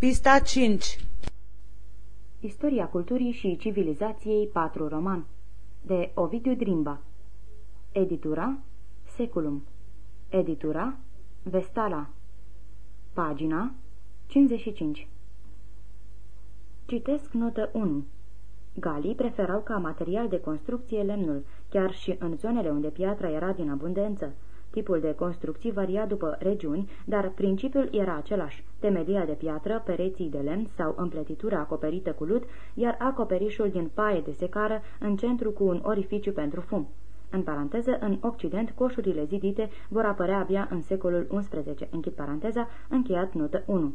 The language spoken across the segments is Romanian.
Pista 5 Istoria culturii și civilizației 4 roman De Ovidiu Drimba. Editura Seculum. Editura Vestala. Pagina 55 Citesc notă 1 Galii preferau ca material de construcție lemnul, chiar și în zonele unde piatra era din abundență. Tipul de construcții varia după regiuni, dar principiul era același. Temelia de piatră, pereții de lemn sau împletitura acoperită cu lut, iar acoperișul din paie de secară în centru cu un orificiu pentru fum. În paranteză, în Occident, coșurile zidite vor apărea abia în secolul XI. Închid paranteza, încheiat notă 1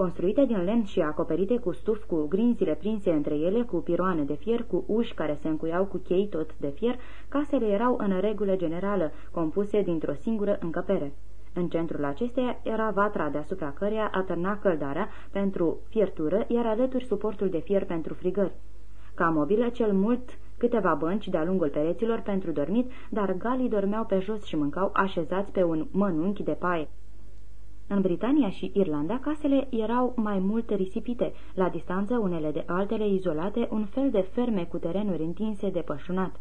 construite din lemn și acoperite cu stuf cu grinzile prinse între ele, cu piroane de fier, cu uși care se încuiau cu chei tot de fier, casele erau în regulă generală, compuse dintr-o singură încăpere. În centrul acesteia era vatra deasupra căreia atârna căldarea pentru fiertură, iar alături suportul de fier pentru frigări. Ca mobilă cel mult câteva bănci de-a lungul pereților pentru dormit, dar galii dormeau pe jos și mâncau așezați pe un mănunchi de paie. În Britania și Irlanda, casele erau mai mult risipite, la distanță unele de altele izolate, un fel de ferme cu terenuri întinse de pășunat.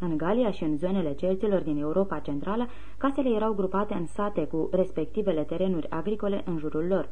În Galia și în zonele celților din Europa Centrală, casele erau grupate în sate cu respectivele terenuri agricole în jurul lor.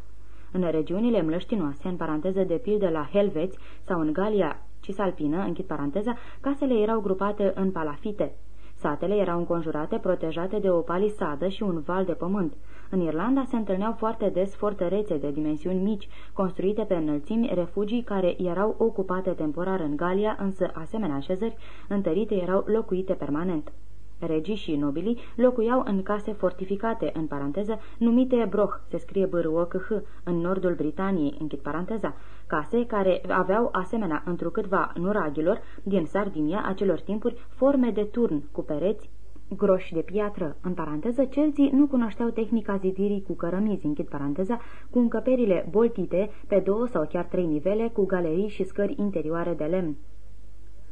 În regiunile mlăștinoase, în paranteză de pildă la Helveți sau în Galia Cisalpină, închid paranteza, casele erau grupate în palafite. Satele erau înconjurate, protejate de o palisadă și un val de pământ. În Irlanda se întâlneau foarte des fortărețe de dimensiuni mici, construite pe înălțimi, refugii care erau ocupate temporar în Galia, însă asemenea așezări întărite erau locuite permanent. Regii și nobilii locuiau în case fortificate, în paranteză, numite Broch, se scrie b h în nordul Britaniei, închid paranteza, case care aveau asemenea întrucâtva nuragilor din Sardinia acelor timpuri forme de turn cu pereți groși de piatră. În paranteză, celții nu cunoșteau tehnica zidirii cu cărămizi, închid paranteza, cu încăperile boltite pe două sau chiar trei nivele, cu galerii și scări interioare de lemn.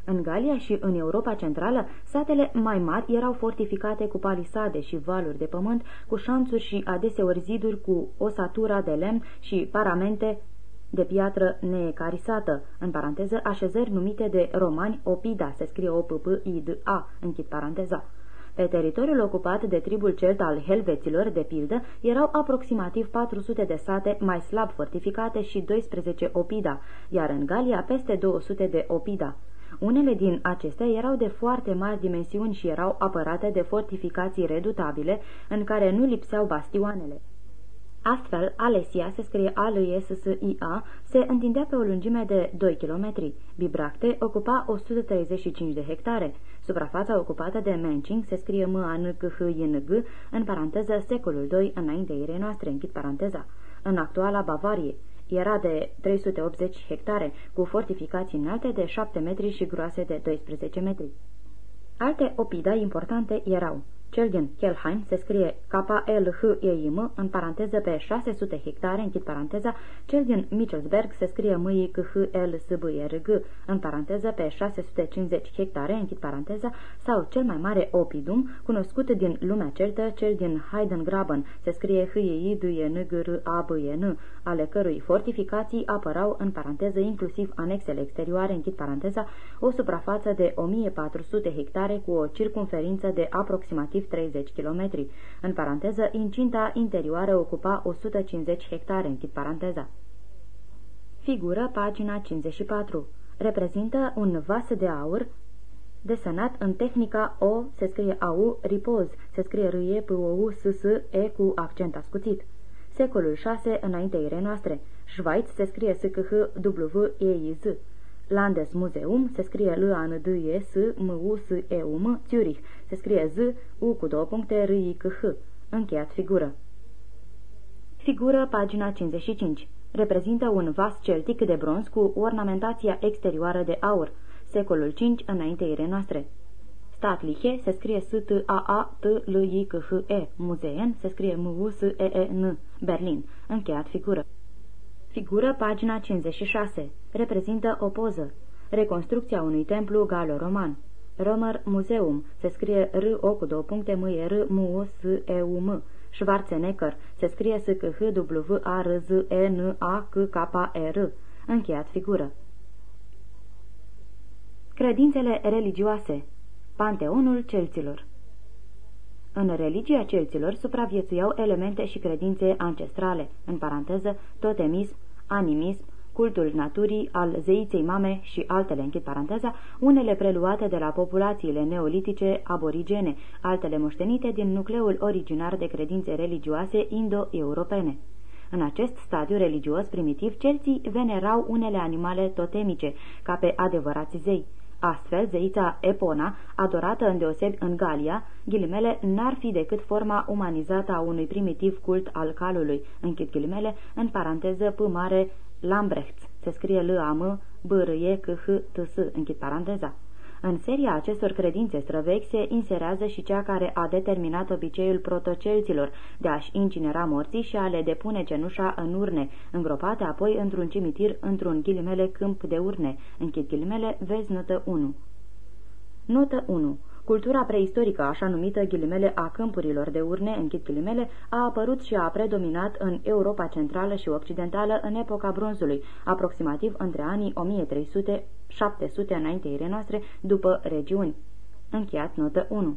În Galia și în Europa Centrală, satele mai mari erau fortificate cu palisade și valuri de pământ, cu șanțuri și adeseori ziduri cu osatura de lemn și paramente de piatră neecarisată, în paranteză așezări numite de romani opida, se scrie o p p i d a închid paranteza. Pe teritoriul ocupat de tribul celt al helveților, de pildă, erau aproximativ 400 de sate mai slab fortificate și 12 opida, iar în Galia peste 200 de opida. Unele din acestea erau de foarte mari dimensiuni și erau apărate de fortificații redutabile, în care nu lipseau bastioanele. Astfel, Alesia, se scrie a l s s i a se întindea pe o lungime de 2 km. Bibracte ocupa 135 de hectare. Suprafața ocupată de Menching se scrie m a n c h i n g în paranteză secolul II înainte erei noastre, închid paranteza. În actuala Bavarie era de 380 hectare, cu fortificații înalte de 7 metri și groase de 12 metri. Alte opida importante erau cel din Kelheim se scrie K-L-H-E-I-M, în paranteză pe 600 hectare, închid paranteza, cel din Michelsberg se scrie m i c h l s b r g în paranteză pe 650 hectare, închid paranteza, sau cel mai mare opidum, cunoscut din lumea celtă, cel din Heidengraben, se scrie h e i d e n g r a b e n ale cărui fortificații apărau în paranteză inclusiv anexele exterioare, închid paranteza, o suprafață de 1400 hectare cu o circumferință de aproximativ aproximativ 30 km. În paranteză, incinta interioară ocupa 150 hectare, închid paranteza. Figură, pagina 54. Reprezintă un vas de aur desenat în tehnica O, se scrie AU, ripoz, se scrie R E P O U S S E cu accent ascuțit. Secolul 6 înainte ire noastre. Schweiz se scrie S C H W E I Z. Landesmuseum se scrie L A N D E S M U S E U M Zurich se scrie Z U cu două puncte R I C H. Încheiat figură. Figură pagina 55. Reprezintă un vas celtic de bronz cu ornamentația exterioară de aur, secolul 5 înainte ere noastre. Statliche se scrie S T A A T L I C H E. Muzeen se scrie M U S E E N. Berlin. Încheiat figură. Figură pagina 56. Reprezintă o poză. Reconstrucția unui templu galo-roman. Romer Museum. Se scrie R O cu două puncte M E R M U S E U M. Schwarzenegger, se scrie s k h w a r z e n a k k e r Încheiat figură. Credințele religioase Panteonul celților În religia celților supraviețuiau elemente și credințe ancestrale, în paranteză, totemism, animism, cultul naturii, al zeiței mame și altele, închid paranteza, unele preluate de la populațiile neolitice aborigene, altele moștenite din nucleul originar de credințe religioase indo-europene. În acest stadiu religios primitiv, celții venerau unele animale totemice, ca pe adevărați zei. Astfel, zeița Epona, adorată îndeosebi în Galia, ghilimele, n-ar fi decât forma umanizată a unui primitiv cult al calului, închid ghilimele, în paranteză P mare Lambrecht, se scrie L-A-M, B R E C H T S, închid paranteza. În seria acestor credințe străvechi se inserează și cea care a determinat obiceiul protocelților de a-și incinera morții și a le depune cenușa în urne, îngropate apoi într-un cimitir într-un ghilimele câmp de urne. Închid ghilimele, vezi notă 1. Notă 1. Cultura preistorică, așa numită ghilimele a câmpurilor de urne, închid ghilimele, a apărut și a predominat în Europa Centrală și Occidentală în epoca bronzului, aproximativ între anii 1300-700 înainteire noastre, după regiuni. Încheiat notă 1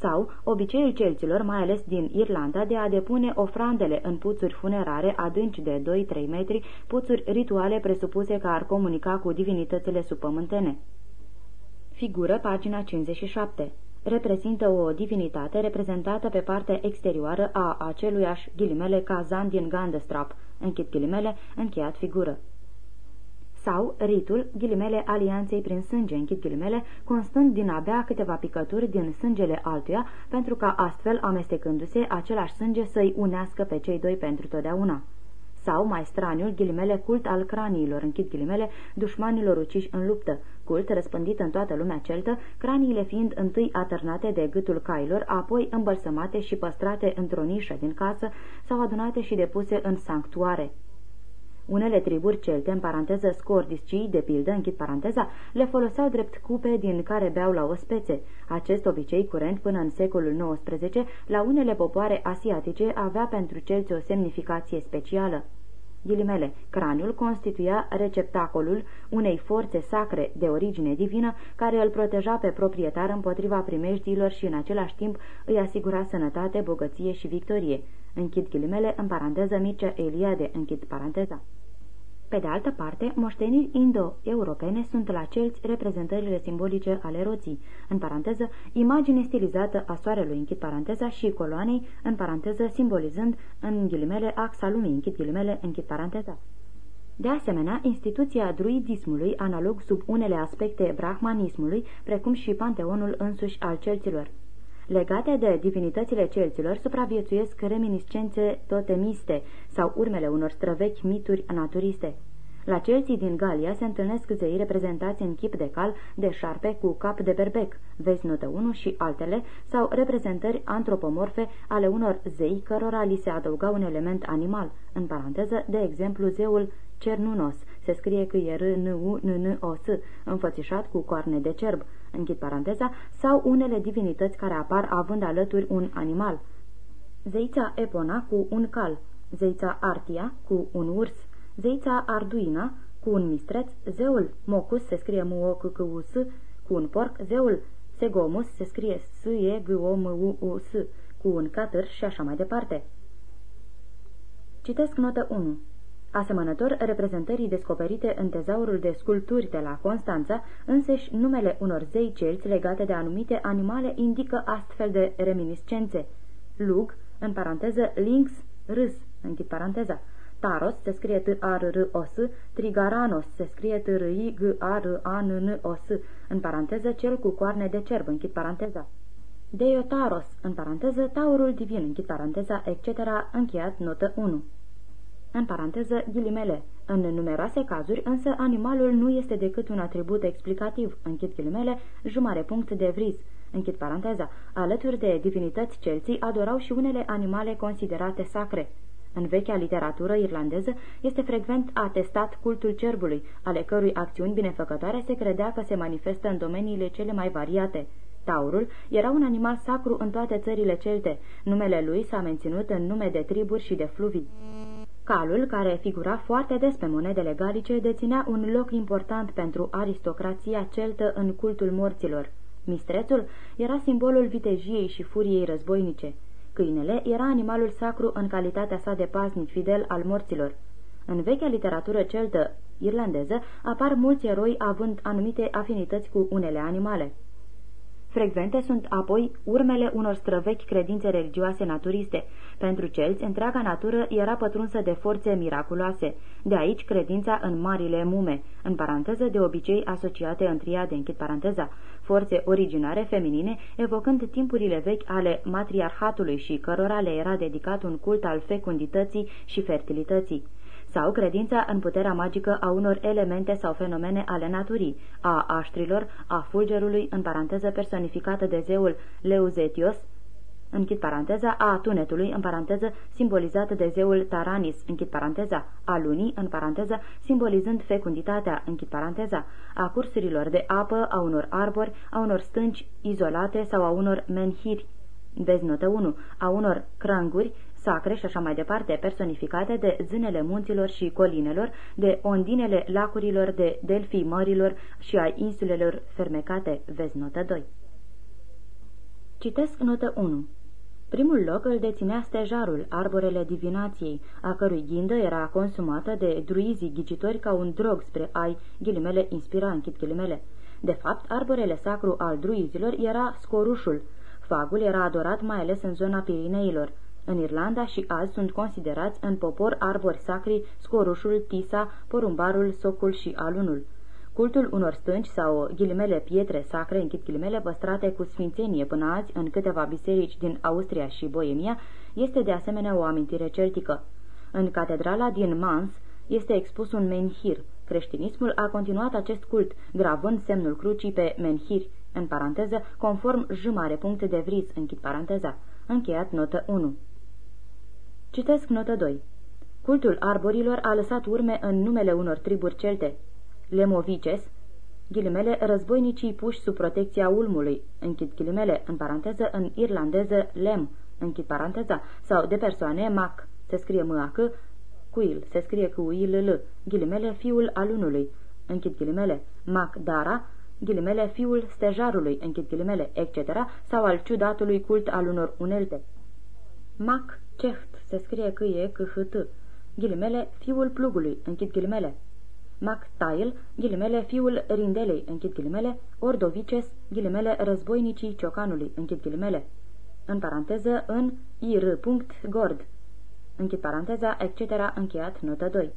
sau obiceiul celților, mai ales din Irlanda, de a depune ofrandele în puțuri funerare adânci de 2-3 metri, puțuri rituale presupuse că ar comunica cu divinitățile subpământene. Figură pagina 57. Reprezintă o divinitate reprezentată pe partea exterioară a aceluiași ghilimele cazan din Gandestrap, închid ghilimele, încheiat figură. Sau ritul, ghilimele alianței prin sânge, închid ghilimele, constând din abia câteva picături din sângele altuia, pentru ca astfel, amestecându-se, același sânge să-i unească pe cei doi pentru totdeauna. Sau, mai straniul, ghilimele, cult al craniilor, închid ghilimele, dușmanilor uciși în luptă, cult răspândit în toată lumea celtă, craniile fiind întâi atârnate de gâtul cailor, apoi îmbălsămate și păstrate într-o nișă din casă sau adunate și depuse în sanctuare. Unele triburi celte, în paranteză scordiscii, de pildă, închid paranteza, le foloseau drept cupe din care beau la ospețe. Acest obicei curent până în secolul XIX, la unele popoare asiatice, avea pentru celți o semnificație specială. Ghilimele, craniul constituia receptacolul unei forțe sacre de origine divină care îl proteja pe proprietar împotriva primejdiilor și în același timp îi asigura sănătate, bogăție și victorie. Închid ghilimele, în paranteză Mircea Eliade, închid paranteza. Pe de altă parte, moșteniri indo-europene sunt la celți reprezentările simbolice ale roții, în paranteză, imagine stilizată a soarelui, închid paranteza, și coloanei, în paranteză, simbolizând, în ghilimele, axa lumii, închid ghilimele, închid paranteza. De asemenea, instituția druidismului, analog sub unele aspecte brahmanismului, precum și panteonul însuși al celților. Legate de divinitățile celților, supraviețuiesc reminiscențe totemiste sau urmele unor străvechi mituri naturiste. La celții din Galia se întâlnesc zei reprezentați în chip de cal, de șarpe cu cap de berbec, vezi notă 1 și altele, sau reprezentări antropomorfe ale unor zei cărora li se adăuga un element animal, în paranteză, de exemplu zeul Cernunos, se scrie că e r n u n n o s înfățișat cu coarne de cerb, închid paranteza, sau unele divinități care apar având alături un animal. Zeița Epona cu un cal, zeița Artia cu un urs, zeița Arduina cu un mistreț, zeul Mocus se scrie m o c c u s cu un porc, zeul Segomus se scrie s e g o m u u s cu un catârș și așa mai departe. Citesc notă 1 asemănător reprezentării descoperite în tezaurul de sculpturi de la Constanța, însăși numele unor zei celți legate de anumite animale indică astfel de reminiscențe. Lug, în paranteză, lynx, râs, închid paranteza. Taros se scrie T-A-R-R-O-S, Trigaranos se scrie T-R-I-G-A-R-A-N-N-O-S, în paranteză cel cu coarne de cerb, închid paranteza. Deiotaros, în paranteză, taurul divin, închid paranteza, etc., încheiat notă 1 în paranteză ghilimele. În numeroase cazuri, însă, animalul nu este decât un atribut explicativ, închid ghilimele, jumare punct de vriz, închid paranteza. Alături de divinități celții adorau și unele animale considerate sacre. În vechea literatură irlandeză este frecvent atestat cultul cerbului, ale cărui acțiuni binefăcătoare se credea că se manifestă în domeniile cele mai variate. Taurul era un animal sacru în toate țările celte. Numele lui s-a menținut în nume de triburi și de fluvii. Calul, care figura foarte des pe monedele galice, deținea un loc important pentru aristocrația celtă în cultul morților. Mistrețul era simbolul vitejiei și furiei războinice. Câinele era animalul sacru în calitatea sa de paznic fidel al morților. În vechea literatură celtă irlandeză apar mulți eroi având anumite afinități cu unele animale. Frecvente sunt apoi urmele unor străvechi credințe religioase naturiste. Pentru celți, întreaga natură era pătrunsă de forțe miraculoase. De aici credința în marile mume, în paranteză de obicei asociate în triade, închid paranteza, forțe originare feminine, evocând timpurile vechi ale matriarhatului și cărora le era dedicat un cult al fecundității și fertilității sau credința în puterea magică a unor elemente sau fenomene ale naturii, a aștrilor, a fulgerului, în paranteză personificată de zeul Leuzetios, închid paranteza, a tunetului, în paranteză, simbolizată de zeul Taranis, închid paranteza, a lunii, în paranteză, simbolizând fecunditatea, închid paranteza, a cursurilor de apă, a unor arbori, a unor stânci izolate sau a unor menhiri, Vezi notă 1, a unor cranguri sacre și așa mai departe, personificate de zânele munților și colinelor, de ondinele lacurilor, de delfii mărilor și a insulelor fermecate. Vezi notă 2. Citesc notă 1. Primul loc îl deținea stejarul, arborele divinației, a cărui ghindă era consumată de druizii ghicitori ca un drog spre ai, ghilimele, inspira, închid ghilimele. De fapt, arborele sacru al druizilor era scorușul. Fagul era adorat mai ales în zona Pirineilor. În Irlanda și azi sunt considerați în popor arbori sacri scorușul, tisa, porumbarul, socul și alunul. Cultul unor stânci sau ghilimele pietre sacre, închid ghilimele, păstrate cu sfințenie până azi în câteva biserici din Austria și Boemia, este de asemenea o amintire celtică. În catedrala din Mans este expus un menhir. Creștinismul a continuat acest cult, gravând semnul crucii pe menhir, în paranteză, conform jumare puncte de vris, închid paranteza. Încheiat notă 1. Citesc notă 2. Cultul arborilor a lăsat urme în numele unor triburi celte. Lemovices, ghilimele, războinicii puși sub protecția ulmului, închid ghilimele, în paranteză, în irlandeză, lem, închid paranteza, sau de persoane, mac, se scrie m -a cuil, se scrie cu u l l ghilimele, fiul alunului, închid ghilimele, mac dara, ghilimele, fiul stejarului, închid ghilimele, etc., sau al ciudatului cult al unor unelte. Mac ceht, se scrie că e t ghilimele, fiul plugului, închid ghilimele. Mactail, ghilimele, fiul rindelei, închid ghilimele, ordovices, ghilimele, războinicii ciocanului, închid ghilimele. În paranteză, în ir. gord, închid paranteza, etc., încheiat notă 2.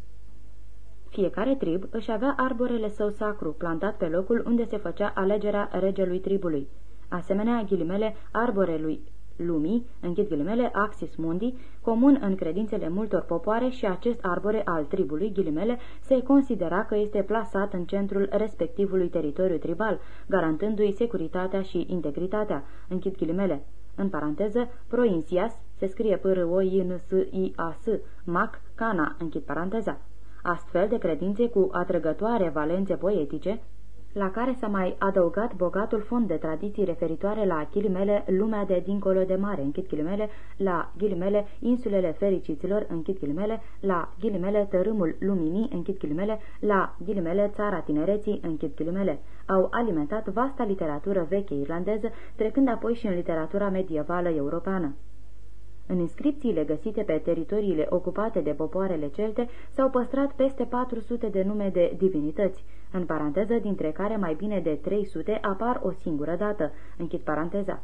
Fiecare trib își avea arborele său sacru, plantat pe locul unde se făcea alegerea regelui tribului. Asemenea, ghilimele, arborelui lumii, închid ghilimele, axis mundi, comun în credințele multor popoare și acest arbore al tribului, ghilimele, se considera că este plasat în centrul respectivului teritoriu tribal, garantându-i securitatea și integritatea, închid ghilimele. În paranteză, proinsias, se scrie p r o i n s i a s mac, cana, închid paranteza. Astfel de credințe cu atrăgătoare valențe poetice, la care s-a mai adăugat bogatul fond de tradiții referitoare la ghilimele lumea de dincolo de mare, închid ghilimele, la ghilimele insulele fericiților, închid ghilimele, la ghilimele tărâmul luminii, închid ghilimele, la ghilimele țara tinereții, închid ghilimele, au alimentat vasta literatură veche irlandeză, trecând apoi și în literatura medievală europeană. În inscripțiile găsite pe teritoriile ocupate de popoarele celte s-au păstrat peste 400 de nume de divinități, în paranteză dintre care mai bine de 300 apar o singură dată, închid paranteza.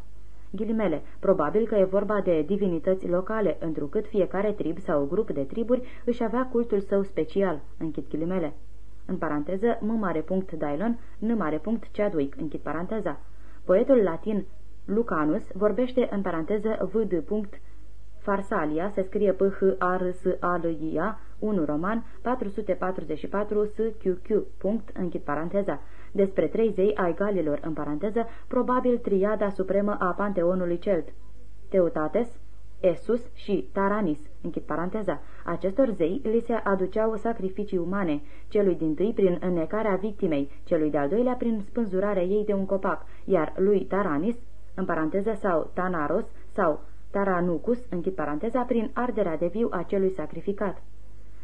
Ghilimele, probabil că e vorba de divinități locale, întrucât fiecare trib sau grup de triburi își avea cultul său special, închid ghilimele. În paranteză, m mare punct Dylon, n mare punct Chadwick, închid paranteza. Poetul latin Lucanus vorbește în paranteză vd punct Farsalia se scrie p h a r s a l i a 1 roman 444 s q q punct închid paranteza despre trei zei ai galilor în paranteză, probabil triada supremă a panteonului celt. Teutates, Esus și Taranis, închid paranteza. Acestor zei li se aduceau sacrificii umane, celui din tâi prin înnecarea victimei, celui de-al doilea prin spânzurarea ei de un copac, iar lui Taranis, în paranteză sau Tanaros sau Taranucus, închid paranteza, prin arderea de viu a celui sacrificat.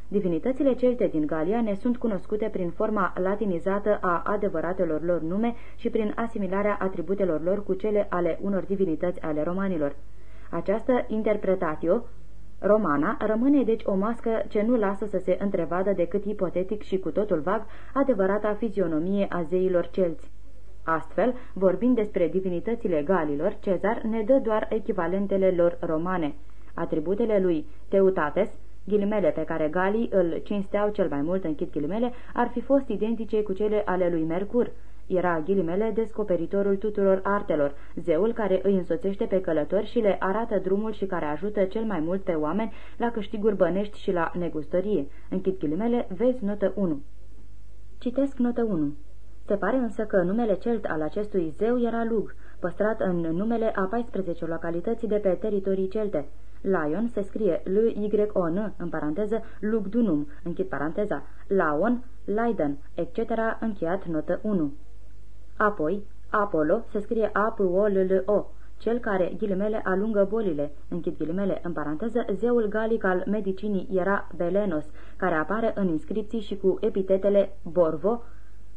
Divinitățile celte din Galia ne sunt cunoscute prin forma latinizată a adevăratelor lor nume și prin asimilarea atributelor lor cu cele ale unor divinități ale romanilor. Această interpretatio romana rămâne deci o mască ce nu lasă să se întrevadă decât ipotetic și cu totul vag adevărata fizionomie a zeilor celți. Astfel, vorbind despre divinitățile galilor, Cezar ne dă doar echivalentele lor romane. Atributele lui Teutates, ghilimele pe care galii îl cinsteau cel mai mult, închid ghilimele, ar fi fost identice cu cele ale lui Mercur. Era ghilimele descoperitorul tuturor artelor, zeul care îi însoțește pe călători și le arată drumul și care ajută cel mai mult pe oameni la câștiguri bănești și la negustorie. Închid ghilimele, vezi notă 1. Citesc notă 1. Se pare însă că numele celt al acestui zeu era Lug, păstrat în numele a 14 localități de pe teritorii celte. Lion se scrie L-Y-O-N, în paranteză, Lugdunum, închid paranteza, Laon, Leiden, etc., încheiat notă 1. Apoi, Apollo se scrie A-P-O-L-L-O, cel care, ghilimele, alungă bolile, închid ghilimele, în paranteză, zeul galic al medicinii era Belenos, care apare în inscripții și cu epitetele Borvo,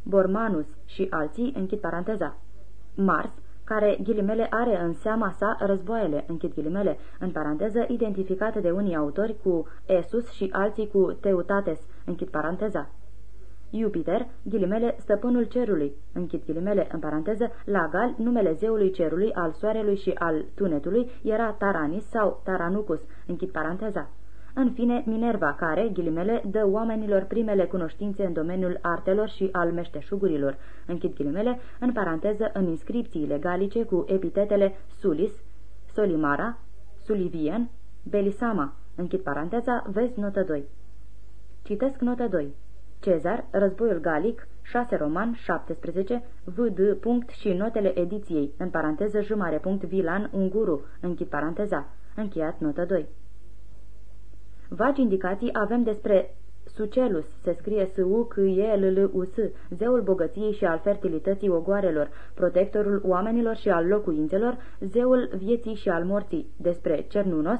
Bormanus și alții, închid paranteza. Mars, care ghilimele are în seama sa războaiele, închid ghilimele, în paranteză, identificate de unii autori cu Esus și alții cu Teutates, închid paranteza. Jupiter, ghilimele, stăpânul cerului, închid ghilimele, în paranteză, la gal, numele zeului cerului, al soarelui și al tunetului, era Taranis sau Taranucus, închid paranteza. În fine, Minerva, care, ghilimele, dă oamenilor primele cunoștințe în domeniul artelor și al meșteșugurilor, închid ghilimele, în paranteză, în inscripțiile galice cu epitetele Sulis, Solimara, Sulivien, Belisama, închid paranteza, vezi notă 2. Citesc notă 2. Cezar, Războiul Galic, 6 roman, 17, VD. Punct și notele ediției, în paranteză jumare punct Vilan, Unguru, închid paranteza, încheiat notă 2. Vagi indicații avem despre Sucelus, se scrie s u c e l l u s zeul bogăției și al fertilității ogoarelor, protectorul oamenilor și al locuințelor, zeul vieții și al morții, despre Cernunos,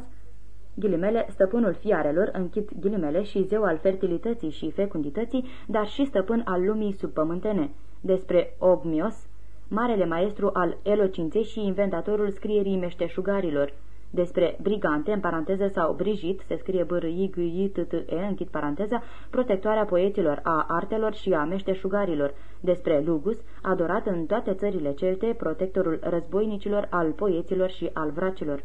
ghilimele, stăpânul fiarelor, închid ghilimele și zeu al fertilității și fecundității, dar și stăpân al lumii subpământene, despre Ogmios, marele maestru al elocinței și inventatorul scrierii meșteșugarilor, despre brigante, în paranteză sau Brigit, se scrie b r i g i t t e închid paranteza, protectoarea poeților, a artelor și a meșteșugarilor, despre Lugus, adorat în toate țările celte, protectorul războinicilor, al poeților și al vracilor.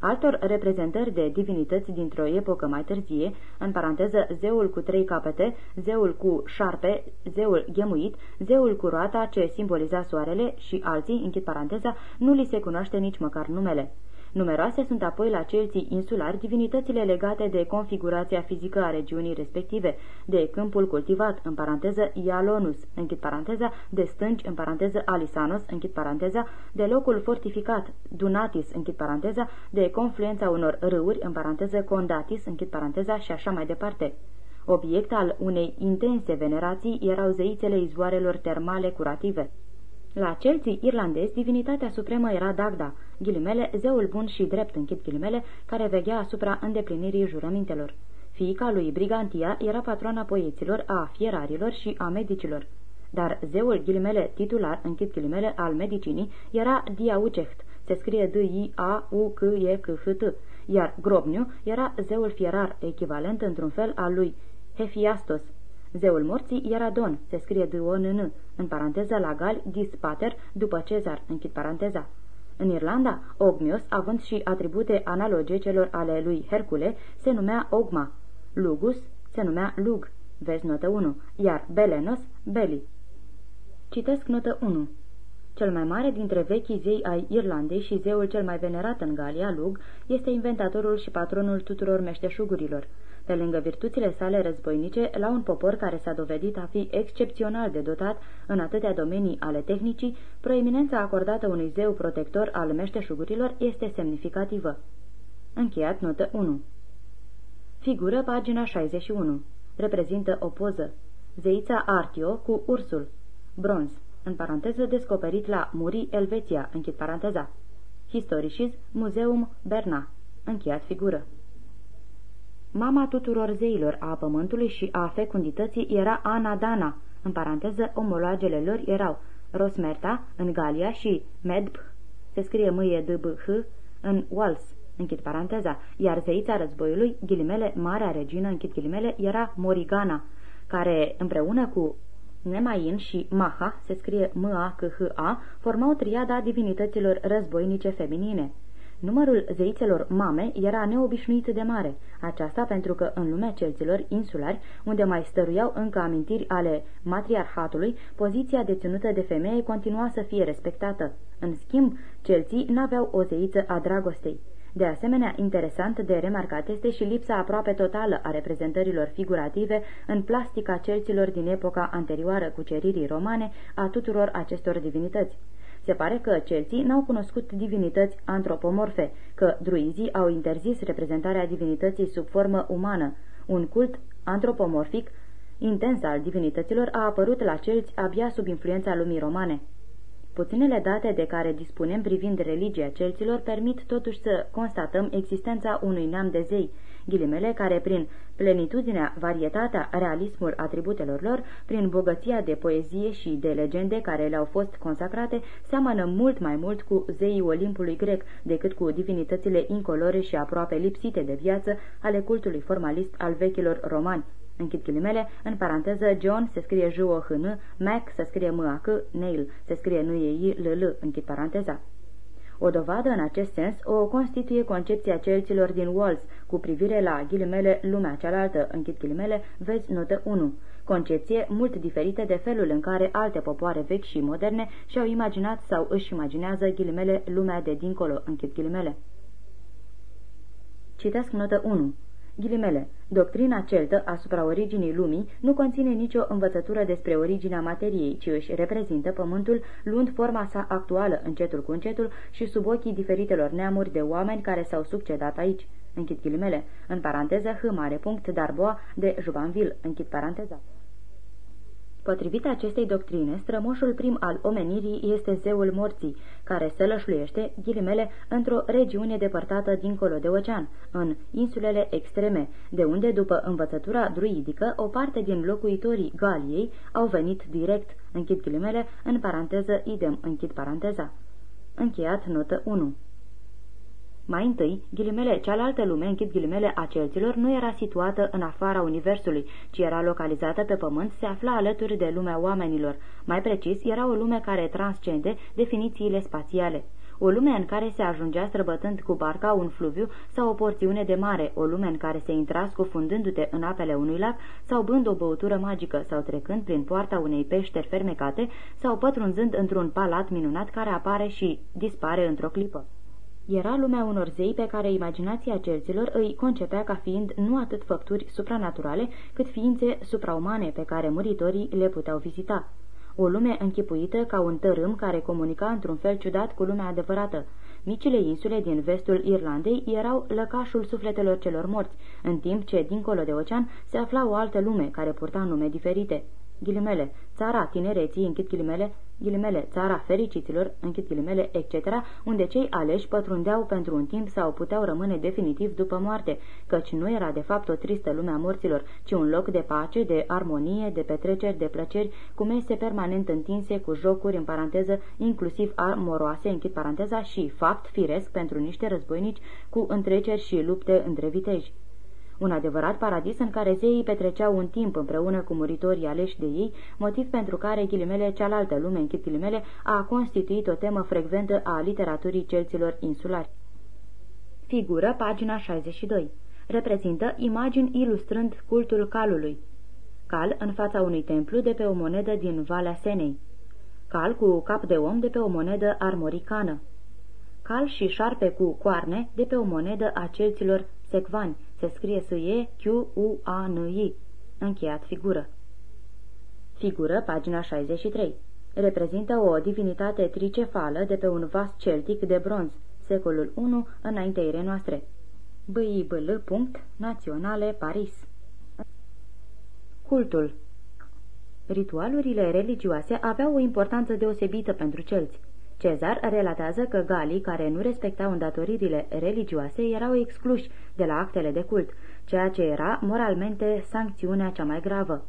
Altor reprezentări de divinități dintr-o epocă mai târzie, în paranteză zeul cu trei capete, zeul cu șarpe, zeul ghemuit, zeul cu roata ce simboliza soarele și alții, închid paranteza, nu li se cunoaște nici măcar numele. Numeroase sunt apoi la celții insulari divinitățile legate de configurația fizică a regiunii respective, de câmpul cultivat, în paranteză Ialonus, închid paranteza, de stânci, în paranteză Alisanos, închid paranteza, de locul fortificat, Dunatis, închid paranteza, de confluența unor râuri, în paranteză Condatis, închid paranteza și așa mai departe. Obiect al unei intense venerații erau zeițele izvoarelor termale curative. La celții irlandezi, divinitatea supremă era Dagda, ghilimele, zeul bun și drept, închid ghilimele, care veghea asupra îndeplinirii jurămintelor. Fiica lui Brigantia era patroana poeților, a fierarilor și a medicilor. Dar zeul ghilimele titular, închid ghilimele, al medicinii era Diauceht, se scrie D-I-A-U-C-E-C-H-T, iar Grobniu era zeul fierar, echivalent într-un fel al lui Hefiastos, Zeul morții era Don, se scrie d o n n în paranteză la gal dispater după Cezar, închid paranteza. În Irlanda, Ogmios, având și atribute analoge celor ale lui Hercule, se numea Ogma. Lugus se numea Lug, vezi notă 1, iar Belenos, Beli. Citesc notă 1. Cel mai mare dintre vechii zei ai Irlandei și zeul cel mai venerat în Galia, Lug, este inventatorul și patronul tuturor meșteșugurilor. Pe lângă virtuțile sale războinice, la un popor care s-a dovedit a fi excepțional de dotat în atâtea domenii ale tehnicii, proeminența acordată unui zeu protector al meșteșugurilor este semnificativă. Încheiat notă 1 Figură pagina 61. Reprezintă o poză. Zeița Artio cu ursul. Bronz. În paranteză descoperit la Muri, Elveția. Închid paranteza. Historicis Muzeum Berna. Încheiat figură. Mama tuturor zeilor a pământului și a fecundității era Ana Dana. În paranteză, omologele lor erau Rosmerta, în Galia, și Medb, se scrie m e d b h în Wals, închid paranteza, iar zeița războiului, ghilimele, Marea Regină, închid ghilimele, era Morigana, care, împreună cu Nemain și Maha, se scrie M-A-C-H-A, formau triada divinităților războinice feminine. Numărul zeițelor mame era neobișnuit de mare, aceasta pentru că în lumea celților insulari, unde mai stăruiau încă amintiri ale matriarhatului, poziția deținută de femeie continua să fie respectată. În schimb, celții n-aveau o zeiță a dragostei. De asemenea, interesant de remarcat este și lipsa aproape totală a reprezentărilor figurative în plastica celților din epoca anterioară cuceririi romane a tuturor acestor divinități. Se pare că celții n-au cunoscut divinități antropomorfe, că druizii au interzis reprezentarea divinității sub formă umană. Un cult antropomorfic intens al divinităților a apărut la celți abia sub influența lumii romane. Puținele date de care dispunem privind religia celților permit totuși să constatăm existența unui neam de zei, ghilimele care prin plenitudinea, varietatea, realismul atributelor lor, prin bogăția de poezie și de legende care le-au fost consacrate, seamănă mult mai mult cu zeii Olimpului grec decât cu divinitățile incolore și aproape lipsite de viață ale cultului formalist al vechilor romani. Închid ghilimele, în paranteză, John se scrie j o h n Mac se scrie m a c Nail se scrie n e i l l închid paranteza. O dovadă în acest sens o constituie concepția celților din Walls cu privire la ghilimele lumea cealaltă, închid ghilimele, vezi notă 1. Concepție mult diferită de felul în care alte popoare vechi și moderne și-au imaginat sau își imaginează ghilimele lumea de dincolo, închid ghilimele. Citesc notă 1. Ghilimele, doctrina celtă asupra originii lumii nu conține nicio învățătură despre originea materiei, ci își reprezintă pământul luând forma sa actuală încetul cu încetul și sub ochii diferitelor neamuri de oameni care s-au succedat aici. Închid ghilimele. În paranteză, H mare punct Darboa de Juvanville. Închid paranteza. Potrivit acestei doctrine, strămoșul prim al omenirii este zeul morții, care se lășluiește, ghilimele, într-o regiune depărtată dincolo de ocean, în insulele extreme, de unde, după învățătura druidică, o parte din locuitorii Galiei au venit direct, închid ghilimele, în paranteză idem, închid paranteza. Încheiat notă 1 mai întâi, ghilimele, cealaltă lume, închid ghilimele, a celților, nu era situată în afara Universului, ci era localizată pe pământ, se afla alături de lumea oamenilor. Mai precis, era o lume care transcende definițiile spațiale. O lume în care se ajungea străbătând cu barca un fluviu sau o porțiune de mare, o lume în care se intra scufundându-te în apele unui lac sau bând o băutură magică sau trecând prin poarta unei peșteri fermecate sau pătrunzând într-un palat minunat care apare și dispare într-o clipă. Era lumea unor zei pe care imaginația celților îi concepea ca fiind nu atât făpturi supranaturale, cât ființe supraumane pe care muritorii le puteau vizita. O lume închipuită ca un tărâm care comunica într-un fel ciudat cu lumea adevărată. Micile insule din vestul Irlandei erau lăcașul sufletelor celor morți, în timp ce, dincolo de ocean, se afla o altă lume care purta nume diferite ghilimele, țara tinereții, închid ghilimele, ghilimele, țara fericiților, închid ghilimele, etc., unde cei aleși pătrundeau pentru un timp sau puteau rămâne definitiv după moarte, căci nu era de fapt o tristă lume a morților, ci un loc de pace, de armonie, de petreceri, de plăceri, cu mese permanent întinse, cu jocuri, în paranteză, inclusiv amoroase, închid paranteza, și fapt firesc pentru niște războinici cu întreceri și lupte între viteji un adevărat paradis în care zeii petreceau un timp împreună cu muritorii aleși de ei, motiv pentru care ghilimele cealaltă lume, închid ghilimele, a constituit o temă frecventă a literaturii celților insulari. Figură, pagina 62. Reprezintă imagini ilustrând cultul calului. Cal în fața unui templu de pe o monedă din Valea Senei. Cal cu cap de om de pe o monedă armoricană. Cal și șarpe cu coarne de pe o monedă a celților secvani, se scrie S-E Q-U-A-N-I. Încheiat figură. Figură, pagina 63. Reprezintă o divinitate tricefală de pe un vas celtic de bronz, secolul I înaintea noastre. BIBL. Naționale Paris Cultul Ritualurile religioase aveau o importanță deosebită pentru celți. Cezar relatează că galii care nu respectau îndatoririle religioase erau excluși de la actele de cult, ceea ce era moralmente sancțiunea cea mai gravă.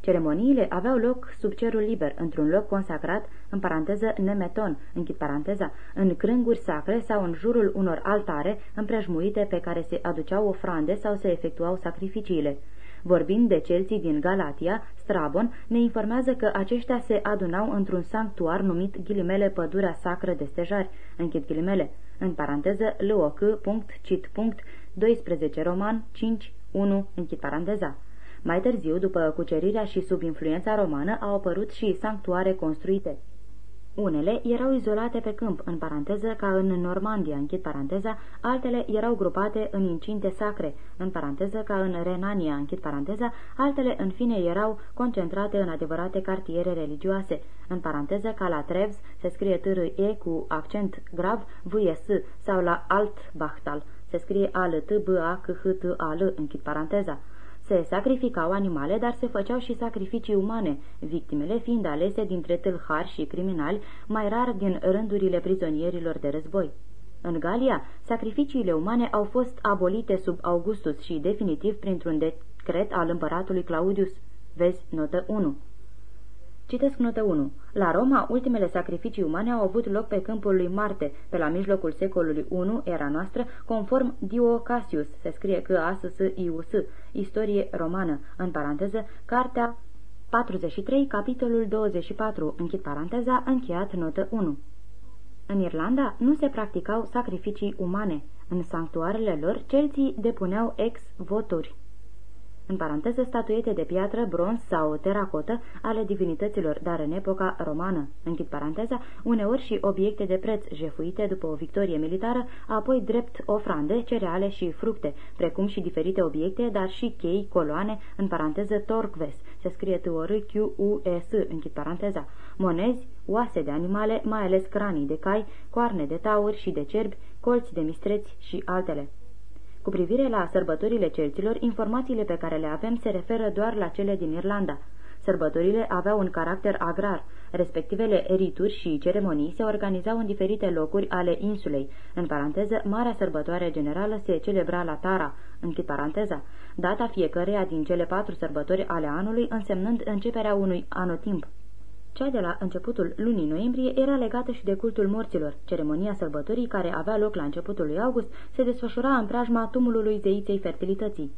Ceremoniile aveau loc sub cerul liber, într-un loc consacrat, în paranteză nemeton, închid paranteza, în crânguri sacre sau în jurul unor altare împrejmuite pe care se aduceau ofrande sau se efectuau sacrificiile. Vorbind de celții din Galatia, Strabon ne informează că aceștia se adunau într-un sanctuar numit ghilimele Pădurea Sacră de Stejari, închid ghilimele, în paranteză luoc, punct, cit, punct, 12 roman, 5, 1, închid paranteza. Mai târziu, după cucerirea și sub influența romană, au apărut și sanctuare construite. Unele erau izolate pe câmp, în paranteză, ca în Normandia, închid paranteza, altele erau grupate în incinte sacre, în paranteză, ca în Renania, închid paranteza, altele, în fine, erau concentrate în adevărate cartiere religioase, în paranteză, ca la Treves, se scrie t e cu accent grav, s sau la Altbachtal, se scrie al t b a c h t a l închid paranteza. Se sacrificau animale, dar se făceau și sacrificii umane, victimele fiind alese dintre tâlhari și criminali, mai rar din rândurile prizonierilor de război. În Galia, sacrificiile umane au fost abolite sub Augustus și definitiv printr-un decret al împăratului Claudius. Vezi notă 1. Citesc notă 1. La Roma, ultimele sacrificii umane au avut loc pe câmpul lui Marte, pe la mijlocul secolului I era noastră, conform Dio Cassius, se scrie că a s i u s istorie romană, în paranteză, cartea 43, capitolul 24, închid paranteza, încheiat notă 1. În Irlanda nu se practicau sacrificii umane. În sanctuarele lor, celții depuneau ex-voturi în paranteză statuete de piatră, bronz sau teracotă ale divinităților, dar în epoca romană, închid paranteza, uneori și obiecte de preț jefuite după o victorie militară, apoi drept ofrande, cereale și fructe, precum și diferite obiecte, dar și chei, coloane, în paranteză torques, se scrie t o r q u e s închid paranteza, monezi, oase de animale, mai ales cranii de cai, coarne de tauri și de cerbi, colți de mistreți și altele. Cu privire la sărbătorile celților, informațiile pe care le avem se referă doar la cele din Irlanda. Sărbătorile aveau un caracter agrar, respectivele rituri și ceremonii se organizau în diferite locuri ale insulei. În paranteză, Marea Sărbătoare Generală se celebra la Tara, închid paranteza, data fiecăreia din cele patru sărbători ale anului însemnând începerea unui anotimp. Cea de la începutul lunii noiembrie era legată și de cultul morților. Ceremonia sărbătorii, care avea loc la începutul lui august, se desfășura în preajma tumulului zeiței fertilității.